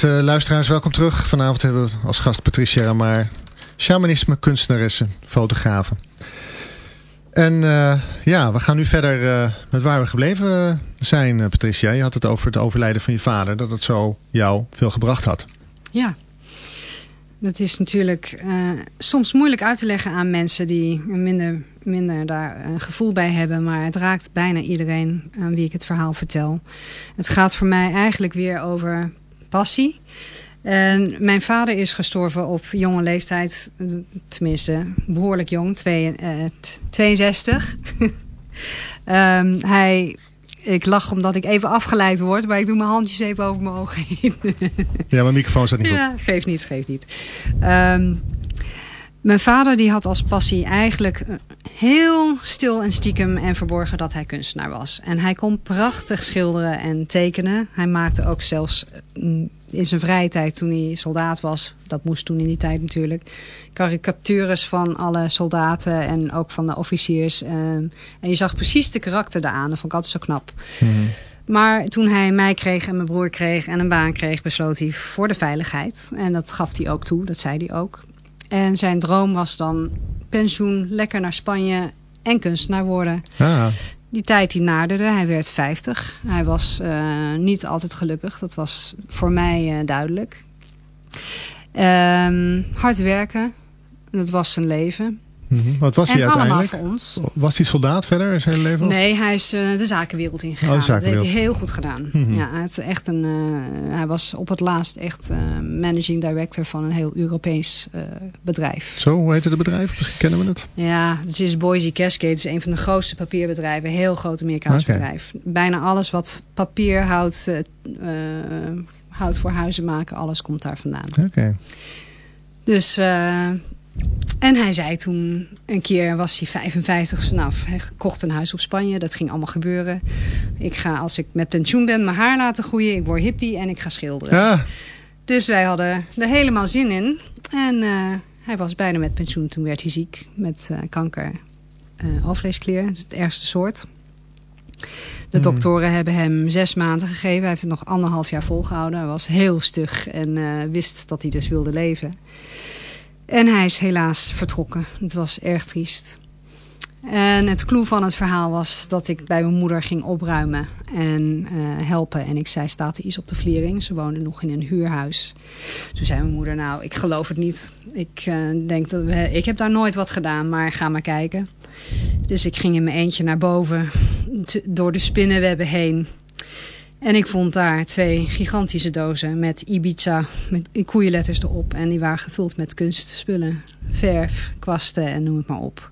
Speaker 1: beste luisteraars, welkom terug. Vanavond hebben we als gast Patricia Ramar, shamanisme, kunstenaressen, fotografen. En eh, ja, we gaan nu verder eh, met waar we gebleven zijn, eh, Patricia. Je had het over het overlijden van je vader, dat het zo jou veel gebracht had.
Speaker 2: Ja, dat is natuurlijk soms moeilijk uit te leggen aan mensen die minder, minder daar een gevoel bij hebben. Maar het raakt bijna iedereen aan wie ik het verhaal vertel. Het gaat voor mij eigenlijk weer over passie. En mijn vader is gestorven op jonge leeftijd, tenminste behoorlijk jong, twee, eh, t- 62. Ehm, hij, ik lach omdat ik even afgeleid word, maar ik doe mijn handjes even over mijn ogen heen.
Speaker 1: Ja, mijn microfoon staat niet op.
Speaker 2: Ja, geeft niet, geeft niet. Ehm, mijn vader die had als passie eigenlijk eh, heel stil en stiekem en verborgen dat hij kunstenaar was. En hij kon prachtig schilderen en tekenen. Hij maakte ook zelfs mm, in zijn vrije tijd toen hij soldaat was, dat moest toen in die tijd natuurlijk, karikatures van alle soldaten en ook van de officiers. Ehm, en je zag precies de karakter daaraan. Dat vond ik altijd zo knap. Maar toen hij mij kreeg en mijn broer kreeg en een baan kreeg, besloot hij voor de veiligheid. En dat gaf hij ook toe, dat zei hij ook. En zijn droom was dan pensioen, lekker naar Spanje en kunstenaar worden.
Speaker 1: Ah,
Speaker 2: Die tijd die naderde, hij werd 50. Hij was eh, niet altijd gelukkig, dat was voor mij eh, duidelijk. Ehm, hard werken, dat was zijn leven.
Speaker 1: Mhm. Wat was
Speaker 2: en
Speaker 1: hij
Speaker 2: allemaal
Speaker 1: uiteindelijk?
Speaker 2: voor ons.
Speaker 1: Was hij soldaat verder in zijn hele leven?
Speaker 2: Nee, hij is eh, de zakenwereld ingegaan.
Speaker 1: Oh, de
Speaker 2: Dat heeft hij heel goed gedaan.
Speaker 1: Mhm.
Speaker 2: ja, hij, had echt een, eh, hij was op het laatst echt eh, managing director van een heel Europees bedrijf.
Speaker 1: Zo, hoe heette het bedrijf? Misschien kennen we het.
Speaker 2: Ja, het is Boise Cascade. Het is een van de grootste papierbedrijven. Heel groot Amerikaans bedrijf. Bijna alles wat papier houdt, houdt voor huizen maken, alles komt daar vandaan.
Speaker 1: Oké.
Speaker 2: Dus, en hij zei toen, een keer was hij 55, dus nou, hij kocht een huis op Spanje. Dat ging allemaal gebeuren. Ik ga, als ik met pensioen ben, mijn haar laten groeien. Ik word hippie en ik ga schilderen.
Speaker 1: Ja,
Speaker 2: Dus wij hadden er helemaal zin in. En eh, hij was bijna met pensioen. Toen werd hij ziek met eh, kanker eh alvleesklier. Dat is het ergste soort. De doktoren hebben hem zes maanden gegeven. Hij heeft het nog anderhalf jaar volgehouden. Hij was heel stug en wist dat hij dus wilde leven. En hij is helaas vertrokken. Het was erg triest. En het clue van het verhaal was dat ik bij mijn moeder ging opruimen en eh, helpen. En ik zei, staat er iets op de vliering? Ze woonde nog in een huurhuis. Toen zei mijn moeder, nou, ik geloof het niet. Ik, eh, denk dat we, ik heb daar nooit wat gedaan, maar ga maar kijken. Dus ik ging in mijn eentje naar boven, door de spinnenwebben heen. En ik vond daar twee gigantische dozen met Ibiza, met koeienletters erop. En die waren gevuld met kunstspullen, verf, kwasten en noem het maar op.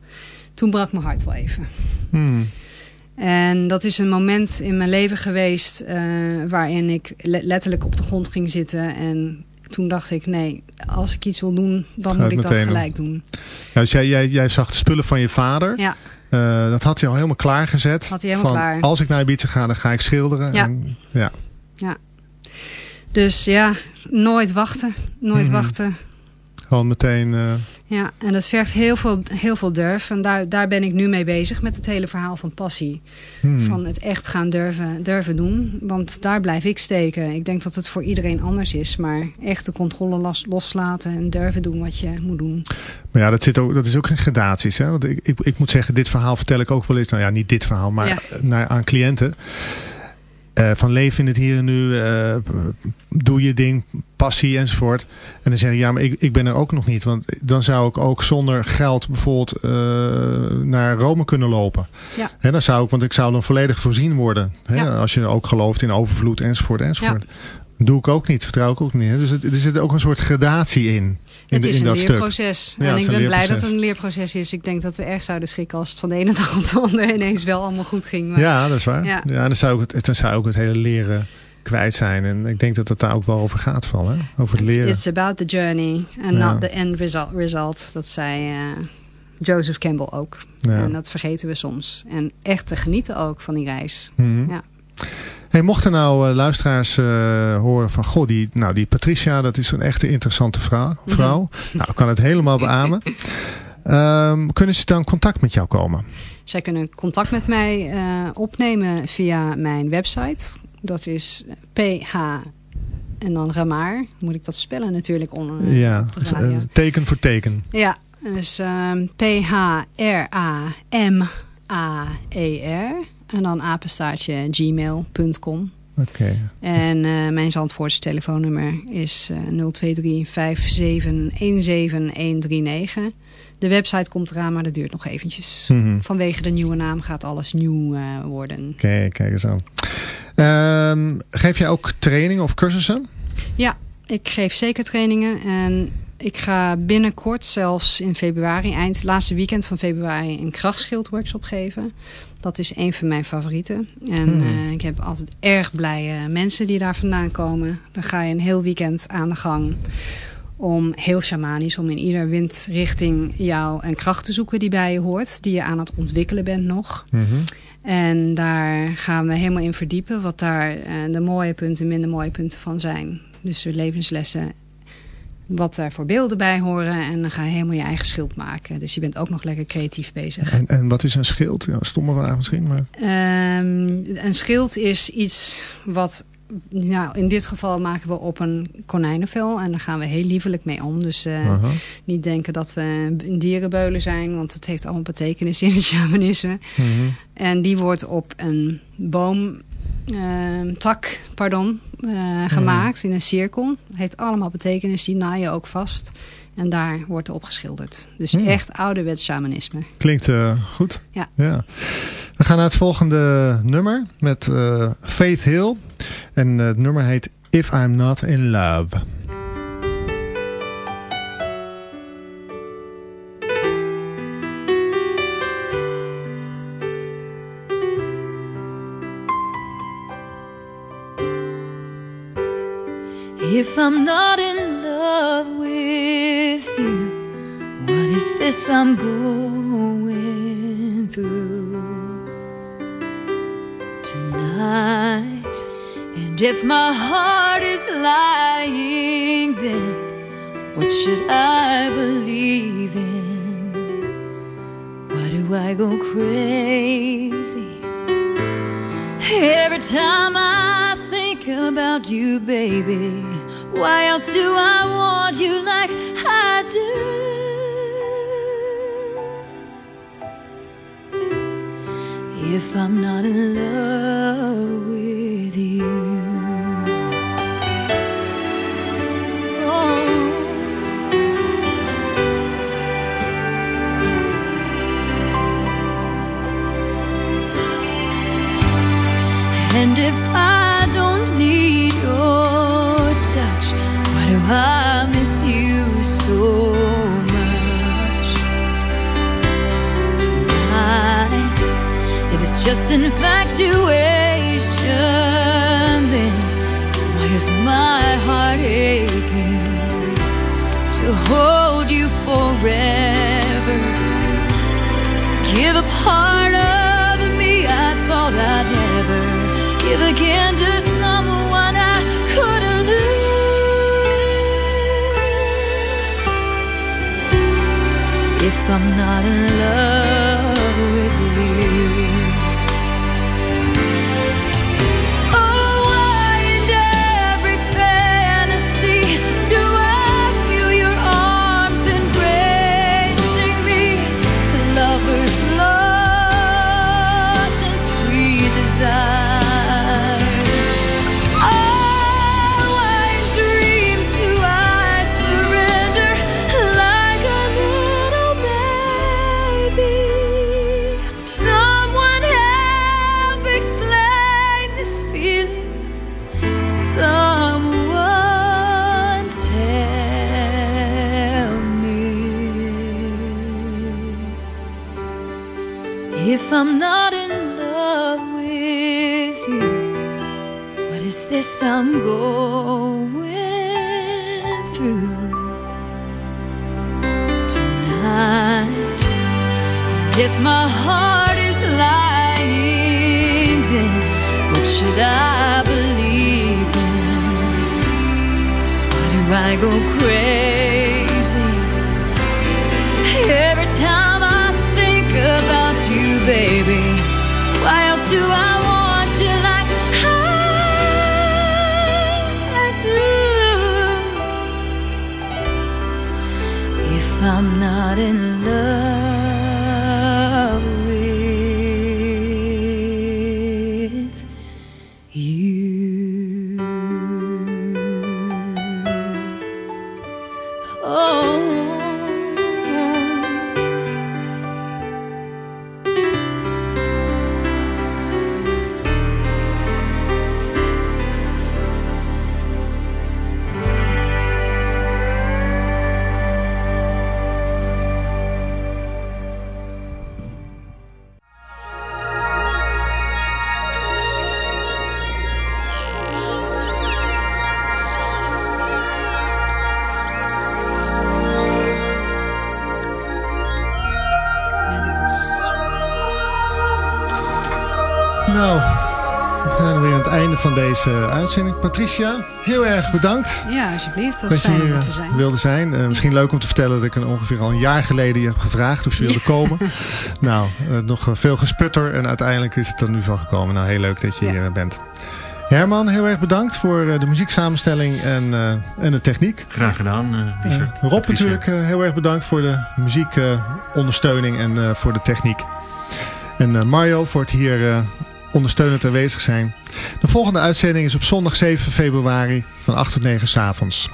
Speaker 2: Toen brak mijn hart wel even.
Speaker 1: Hmm.
Speaker 2: En dat is een moment in mijn leven geweest eh, waarin ik le- letterlijk op de grond ging zitten. En toen dacht ik, nee, als ik iets wil doen, dan moet ik dat gelijk doen.
Speaker 1: Ja, dus jij, jij, jij zag de spullen van je vader.
Speaker 2: Ja,
Speaker 1: Eh, dat had hij al helemaal klaargezet.
Speaker 2: Had hij helemaal
Speaker 1: van,
Speaker 2: klaar.
Speaker 1: Als ik naar Ibiza ga, dan ga ik schilderen.
Speaker 2: Ja.
Speaker 1: En, ja.
Speaker 2: dus ja, nooit wachten. Nooit
Speaker 1: Mhm.
Speaker 2: wachten.
Speaker 1: Gewoon meteen... eh,
Speaker 2: Ja, en dat vergt heel veel, heel veel durf. En daar, daar ben ik nu mee bezig met het hele verhaal van passie.
Speaker 1: hmm.
Speaker 2: Van het echt gaan durven, durven doen. Want daar blijf ik steken. Ik denk dat het voor iedereen anders is. Maar echt de controle los, loslaten en durven doen wat je moet doen.
Speaker 1: Maar ja, dat, zit ook, dat is ook in gradaties. Hè? Want ik, ik, ik moet zeggen, dit verhaal vertel ik ook wel eens. Nou ja, niet dit verhaal, maar
Speaker 2: Ja.
Speaker 1: naar, aan cliënten. Eh, van leven in het hier en nu. eh, doe je ding, passie enzovoort. En dan zeg ik, ja, maar ik, ik ben er ook nog niet. Want dan zou ik ook zonder geld bijvoorbeeld eh, naar Rome kunnen lopen.
Speaker 2: Ja.
Speaker 1: Hè, dan zou ik, want ik zou dan volledig voorzien worden. Hè?
Speaker 2: Ja.
Speaker 1: Als je ook gelooft in overvloed enzovoort enzovoort. Doe ik ook niet, vertrouw ik ook niet. Hè? Dus het, er zit ook een soort gradatie in. in,
Speaker 2: het
Speaker 1: de-
Speaker 2: is
Speaker 1: in
Speaker 2: een
Speaker 1: dat
Speaker 2: leerproces.
Speaker 1: Ja,
Speaker 2: en
Speaker 1: is
Speaker 2: ik ben blij dat het een leerproces is. Ik denk dat we erg zouden schrikken als het van de ene dag op de andere ineens wel allemaal goed ging. Maar
Speaker 1: Ja, dat is waar. Ja.
Speaker 2: Ja.
Speaker 1: dan zou, ik het, dan zou ook het hele leren kwijt zijn. En ik denk dat het daar ook wel over gaat van. Hè? Over het leren.
Speaker 2: it's about the journey and
Speaker 1: Ja.
Speaker 2: not the end result. result. Dat zei eh, Joseph Campbell ook.
Speaker 1: Ja.
Speaker 2: En dat vergeten we soms. En echt te genieten ook van die reis.
Speaker 1: Mhm.
Speaker 2: Ja.
Speaker 1: Hey, mochten nou uh, luisteraars uh, horen van, goh, die, nou, die Patricia, dat is een echte interessante vrouw. vrouw. nou, ik kan het helemaal beamen. Um, kunnen ze dan contact met jou komen?
Speaker 2: Zij kunnen contact met mij uh, opnemen via mijn website. Dat is PH en dan Ramaar. Moet ik dat spellen natuurlijk onder.
Speaker 1: ja, teken voor teken.
Speaker 2: Ja, dus um, P-H-R-A-M-A-E-R. En dan apenstaartje gmail.com.
Speaker 1: Oké.
Speaker 2: En uh, mijn Zandvoortse telefoonnummer is uh, 023 5717139. De website komt eraan, maar dat duurt nog eventjes. Mm -hmm. Vanwege de nieuwe naam gaat alles nieuw uh, worden.
Speaker 1: Oké, kijk eens aan. Um, geef jij ook trainingen of cursussen?
Speaker 2: Ja, ik geef zeker trainingen. En ik ga binnenkort, zelfs in februari, eind laatste weekend van februari, een krachtschildworkshop geven. Dat is een van mijn favorieten. En hmm. uh, ik heb altijd erg blije mensen die daar vandaan komen. Dan ga je een heel weekend aan de gang om heel shamanisch, om in ieder windrichting jou een kracht te zoeken die bij je hoort. Die je aan het ontwikkelen bent nog.
Speaker 1: Mm -hmm.
Speaker 2: En daar gaan we helemaal in verdiepen wat daar uh, de mooie punten en minder mooie punten van zijn. Dus de levenslessen wat er voor beelden bij horen. En dan ga je helemaal je eigen schild maken. Dus je bent ook nog lekker creatief bezig.
Speaker 1: En, en wat is een schild? Ja, stomme vraag misschien. Maar...
Speaker 2: Um, een schild is iets wat... Nou, in dit geval maken we op een konijnenvel. En daar gaan we heel liefelijk mee om. Dus uh,
Speaker 1: Aha.
Speaker 2: niet denken dat we dierenbeulen zijn. Want het heeft allemaal betekenis in het shamanisme.
Speaker 1: Mm -hmm.
Speaker 2: En die wordt op een boom uh, tak pardon, uh, gemaakt in een cirkel. Heeft allemaal betekenis, die naaien ook vast. En daar wordt op geschilderd. Dus
Speaker 1: Hmm.
Speaker 2: echt ouderwets shamanisme.
Speaker 1: Klinkt uh, goed.
Speaker 2: Ja.
Speaker 1: ja. We gaan naar het volgende nummer met uh, Faith Hill. En het nummer heet If I'm Not In Love.
Speaker 4: If I'm not in love with you, what is this I'm going through tonight? And if my heart is lying, then what should I believe in? Why do I go crazy every time I think about you, baby? Why else do I want you like I do? If I'm not in love I miss you so much tonight? If it's just infatuation, then why is my heart aching to hold you forever? Give a part I'm I'm going through tonight. And if my heart is lying, then what should I believe in? Why do I
Speaker 1: go crazy every time? Uitzending. Patricia, heel erg bedankt
Speaker 2: Ja, alsjeblieft. Het was
Speaker 1: dat je
Speaker 2: fijn om
Speaker 1: hier
Speaker 2: er te
Speaker 1: eh,
Speaker 2: zijn.
Speaker 1: wilde zijn. Eh, misschien leuk om te vertellen dat ik er ongeveer al een jaar geleden je heb gevraagd of ze wilde komen. Nou, eh, nog veel gesputter en uiteindelijk is het er nu van gekomen. Nou, heel leuk dat je
Speaker 2: Ja.
Speaker 1: hier bent. Herman, heel erg bedankt voor eh, de muzieksamenstelling en, eh, en de techniek.
Speaker 6: Graag gedaan, eh Richard.
Speaker 1: Eh, Rob
Speaker 6: Patricia.
Speaker 1: natuurlijk eh, heel erg bedankt voor de muziekondersteuning en eh, voor de techniek. En eh, Mario voor het hier eh, ondersteunend aanwezig zijn. De volgende uitzending is op zondag 7 februari van 8 tot 9 s avonds.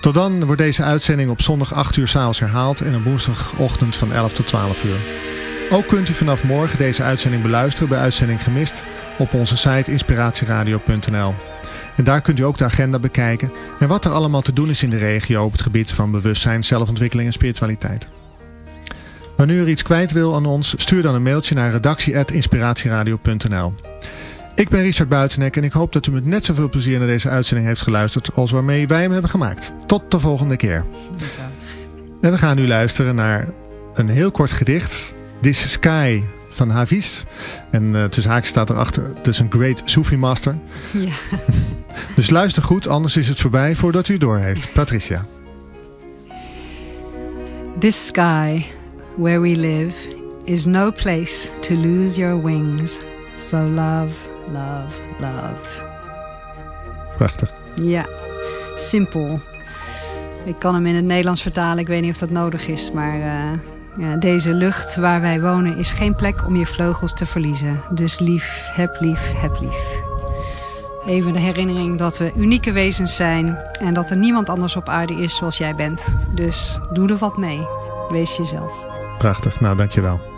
Speaker 1: Tot dan wordt deze uitzending op zondag 8 uur s'avonds herhaald en op woensdagochtend van 11 tot 12 uur. Ook kunt u vanaf morgen deze uitzending beluisteren bij Uitzending Gemist op onze site inspiratieradio.nl. En daar kunt u ook de agenda bekijken en wat er allemaal te doen is in de regio op het gebied van bewustzijn, zelfontwikkeling en spiritualiteit. Wanneer u iets kwijt wil aan ons, stuur dan een mailtje naar redactie.inspiratieradio.nl. Ik ben Richard Buitenek en ik hoop dat u met net zoveel plezier naar deze uitzending heeft geluisterd als waarmee wij hem hebben gemaakt. Tot de volgende keer. En we gaan nu luisteren naar een heel kort gedicht. This Sky van Hafiz. En uh, tussen haakjes staat erachter, het is een great Sufi master.
Speaker 2: Ja.
Speaker 1: Dus luister goed, anders is het voorbij voordat u door heeft. Patricia.
Speaker 2: This sky, where we live, is no place to lose your wings. So love, love, love.
Speaker 1: Prachtig.
Speaker 2: Ja, simpel. Ik kan hem in het Nederlands vertalen, ik weet niet of dat nodig is, maar uh, ja, deze lucht waar wij wonen is geen plek om je vleugels te verliezen. Dus lief, heb lief, heb lief. Even de herinnering dat we unieke wezens zijn en dat er niemand anders op aarde is zoals jij bent. Dus doe er wat mee. Wees jezelf.
Speaker 1: Prachtig, nou dankjewel.